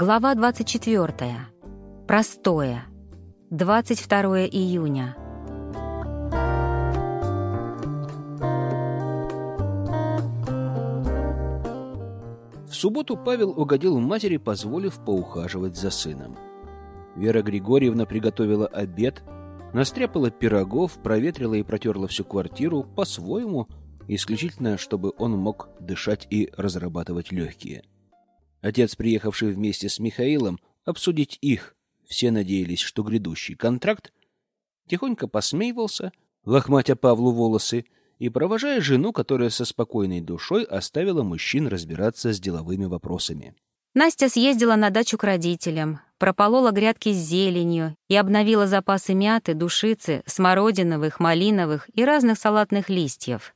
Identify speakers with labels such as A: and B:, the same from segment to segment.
A: Глава 24. Простое. 22 июня.
B: В субботу Павел угодил матери, позволив поухаживать за сыном. Вера Григорьевна приготовила обед, настряпала пирогов, проветрила и протерла всю квартиру по-своему, исключительно, чтобы он мог дышать и разрабатывать легкие. Отец, приехавший вместе с Михаилом обсудить их, все надеялись, что грядущий контракт, тихонько посмеивался, лохматя Павлу волосы, и провожая жену, которая со спокойной душой оставила мужчин разбираться с деловыми вопросами.
A: Настя съездила на дачу к родителям, прополола грядки с зеленью и обновила запасы мяты, душицы, смородиновых, малиновых и разных салатных листьев.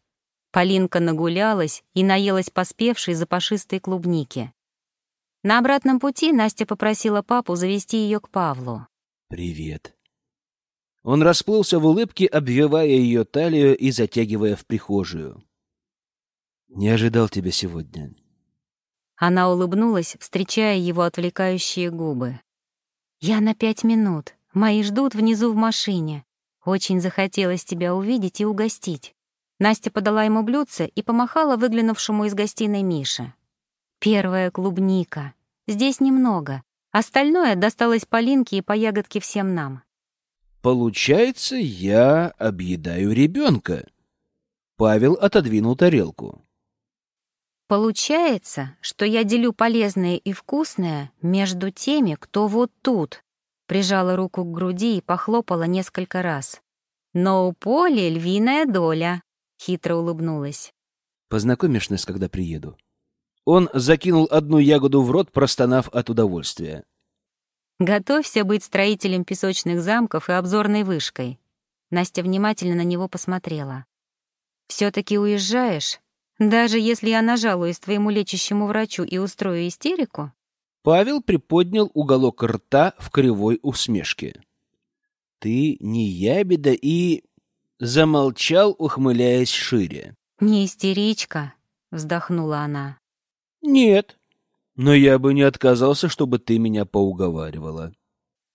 A: Полинка нагулялась и наелась поспевшей запашистой клубники. На обратном пути Настя попросила папу завести ее к Павлу.
B: «Привет». Он расплылся в улыбке, обвивая ее талию и затягивая в прихожую. «Не ожидал тебя сегодня».
A: Она улыбнулась, встречая его отвлекающие губы. «Я на пять минут. Мои ждут внизу в машине. Очень захотелось тебя увидеть и угостить». Настя подала ему блюдце и помахала выглянувшему из гостиной Мише. Первая клубника. Здесь немного. Остальное досталось Полинке и по ягодке всем нам.
B: Получается, я объедаю ребенка. Павел отодвинул тарелку.
A: Получается, что я делю полезное и вкусное между теми, кто вот тут. Прижала руку к груди и похлопала несколько раз. Но у Поли львиная доля, хитро улыбнулась.
B: Познакомишь нас, когда приеду. Он закинул одну ягоду в рот, простонав от удовольствия.
A: «Готовься быть строителем песочных замков и обзорной вышкой». Настя внимательно на него посмотрела. все таки уезжаешь? Даже если я нажалуюсь твоему лечащему врачу и устрою истерику?»
B: Павел приподнял уголок рта в кривой усмешке. «Ты не ябеда и...» Замолчал, ухмыляясь шире.
A: «Не истеричка», — вздохнула она.
B: Нет. Но я бы не отказался, чтобы ты меня поуговаривала.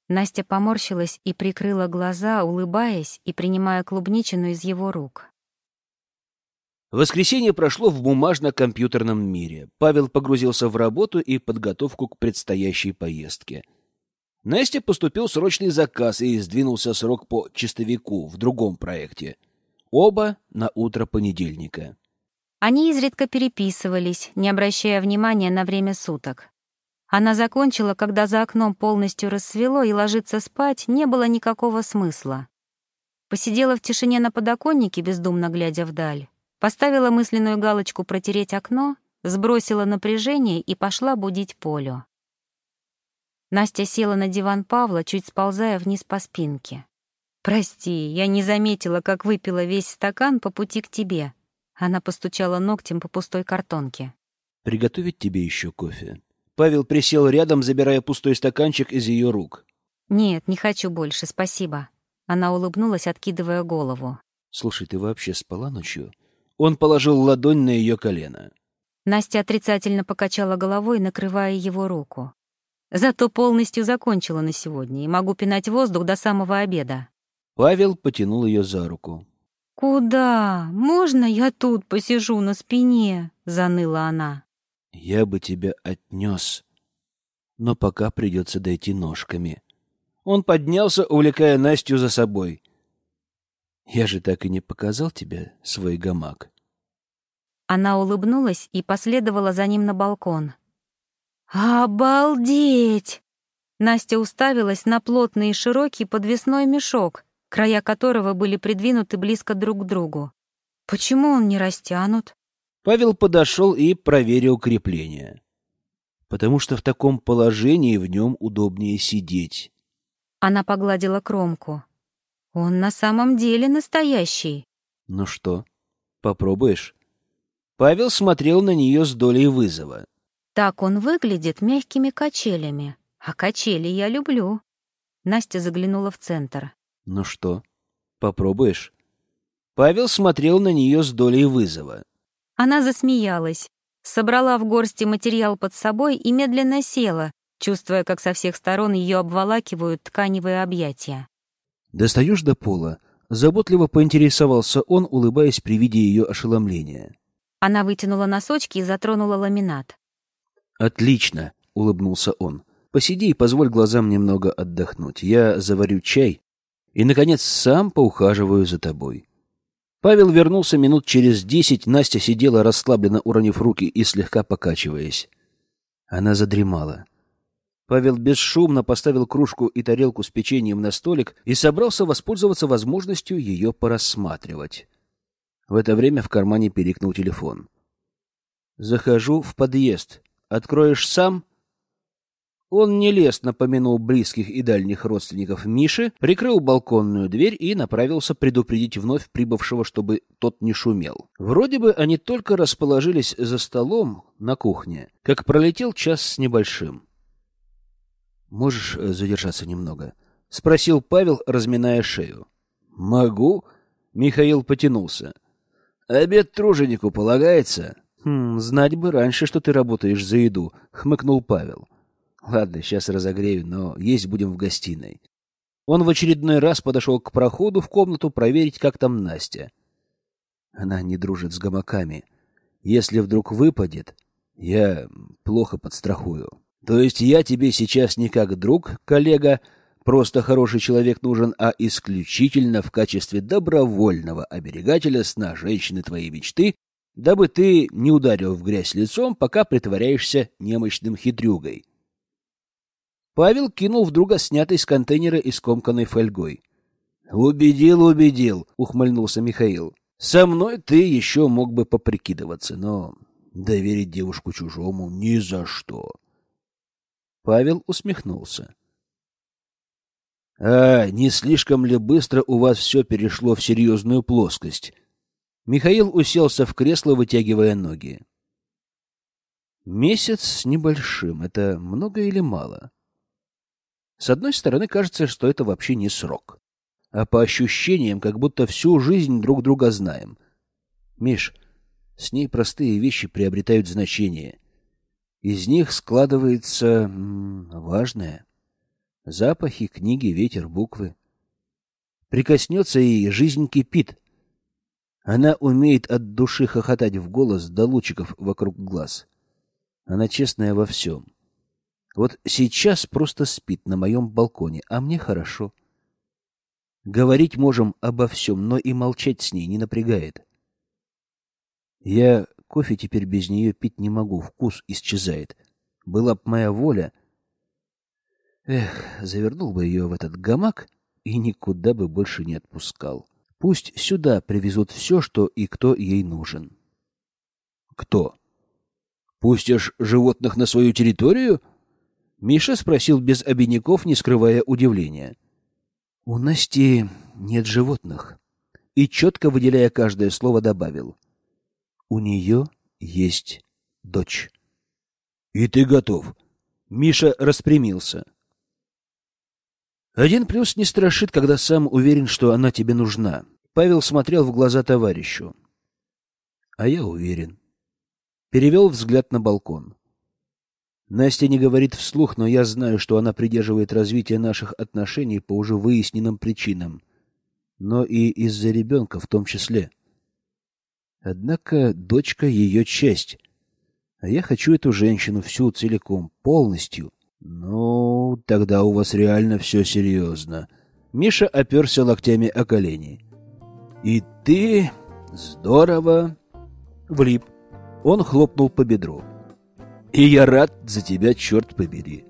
A: Настя поморщилась и прикрыла глаза, улыбаясь и принимая клубничину из его рук.
B: Воскресенье прошло в бумажно-компьютерном мире. Павел погрузился в работу и подготовку к предстоящей поездке. Насте поступил срочный заказ и сдвинулся срок по чистовику в другом проекте. Оба на утро понедельника.
A: Они изредка переписывались, не обращая внимания на время суток. Она закончила, когда за окном полностью рассвело, и ложиться спать не было никакого смысла. Посидела в тишине на подоконнике, бездумно глядя вдаль, поставила мысленную галочку «протереть окно», сбросила напряжение и пошла будить Полю. Настя села на диван Павла, чуть сползая вниз по спинке. «Прости, я не заметила, как выпила весь стакан по пути к тебе», она постучала ногтем по пустой картонке.
B: «Приготовить тебе еще кофе?» Павел присел рядом, забирая пустой стаканчик из ее рук.
A: «Нет, не хочу больше, спасибо». Она улыбнулась, откидывая голову.
B: «Слушай, ты вообще спала ночью?» Он положил ладонь на ее колено.
A: Настя отрицательно покачала головой, накрывая его руку. «Зато полностью закончила на сегодня и могу пинать воздух до самого обеда».
B: Павел потянул ее за руку.
A: «Куда? Можно я тут посижу на спине?» — заныла она.
B: «Я бы тебя отнес, но пока придется дойти ножками». Он поднялся, увлекая Настю за собой. «Я же так и не показал тебе свой гамак».
A: Она улыбнулась и последовала за ним на балкон. «Обалдеть!» Настя уставилась на плотный и широкий подвесной мешок, края которого были придвинуты близко друг к другу. Почему он не растянут?
B: Павел подошел и проверил крепление. Потому что в таком положении в нем удобнее сидеть.
A: Она погладила кромку. Он на самом деле настоящий.
B: Ну что, попробуешь? Павел смотрел на нее с долей вызова.
A: Так он выглядит мягкими качелями. А качели я люблю. Настя заглянула в центр.
B: Ну что, попробуешь? Павел смотрел на нее с долей вызова.
A: Она засмеялась, собрала в горсти материал под собой и медленно села, чувствуя, как со всех сторон ее обволакивают тканевые объятия.
B: «Достаешь до пола?» — заботливо поинтересовался он, улыбаясь при виде ее ошеломления.
A: Она вытянула носочки и затронула ламинат.
B: «Отлично!» — улыбнулся он. «Посиди и позволь глазам немного отдохнуть. Я заварю чай и, наконец, сам поухаживаю за тобой». Павел вернулся минут через десять, Настя сидела расслабленно, уронив руки и слегка покачиваясь. Она задремала. Павел бесшумно поставил кружку и тарелку с печеньем на столик и собрался воспользоваться возможностью ее порассматривать. В это время в кармане перекнул телефон. «Захожу в подъезд. Откроешь сам?» Он нелестно помянул близких и дальних родственников Миши, прикрыл балконную дверь и направился предупредить вновь прибывшего, чтобы тот не шумел. Вроде бы они только расположились за столом на кухне, как пролетел час с небольшим. «Можешь э, задержаться немного?» — спросил Павел, разминая шею. «Могу?» — Михаил потянулся. «Обед труженику полагается?» «Хм, знать бы раньше, что ты работаешь за еду», — хмыкнул Павел. «Ладно, сейчас разогрею, но есть будем в гостиной». Он в очередной раз подошел к проходу в комнату проверить, как там Настя. Она не дружит с гамаками. Если вдруг выпадет, я плохо подстрахую. То есть я тебе сейчас не как друг, коллега, просто хороший человек нужен, а исключительно в качестве добровольного оберегателя сна женщины твоей мечты, дабы ты не ударил в грязь лицом, пока притворяешься немощным хитрюгой. Павел кинул в друга снятый с контейнера и скомканной фольгой. «Убедил, убедил», — ухмыльнулся Михаил. «Со мной ты еще мог бы поприкидываться, но доверить девушку чужому ни за что». Павел усмехнулся. «А, не слишком ли быстро у вас все перешло в серьезную плоскость?» Михаил уселся в кресло, вытягивая ноги. «Месяц с небольшим. Это много или мало?» С одной стороны, кажется, что это вообще не срок. А по ощущениям, как будто всю жизнь друг друга знаем. Миш, с ней простые вещи приобретают значение. Из них складывается важное. Запахи, книги, ветер, буквы. Прикоснется и жизнь кипит. Она умеет от души хохотать в голос до лучиков вокруг глаз. Она честная во всем. Вот сейчас просто спит на моем балконе, а мне хорошо. Говорить можем обо всем, но и молчать с ней не напрягает. Я кофе теперь без нее пить не могу, вкус исчезает. Была б моя воля... Эх, завернул бы ее в этот гамак и никуда бы больше не отпускал. Пусть сюда привезут все, что и кто ей нужен. Кто? Пустишь животных на свою территорию? Миша спросил без обиняков, не скрывая удивления. У Насти нет животных. И четко выделяя каждое слово добавил — у нее есть дочь. И ты готов. Миша распрямился. Один плюс не страшит, когда сам уверен, что она тебе нужна. Павел смотрел в глаза товарищу. А я уверен. Перевел взгляд на балкон. Настя не говорит вслух, но я знаю, что она придерживает развитие наших отношений по уже выясненным причинам. Но и из-за ребенка в том числе. Однако дочка — ее честь. А я хочу эту женщину всю целиком, полностью. Ну, тогда у вас реально все серьезно. Миша оперся локтями о колени. И ты здорово влип. Он хлопнул по бедру. И я рад за тебя, черт побери.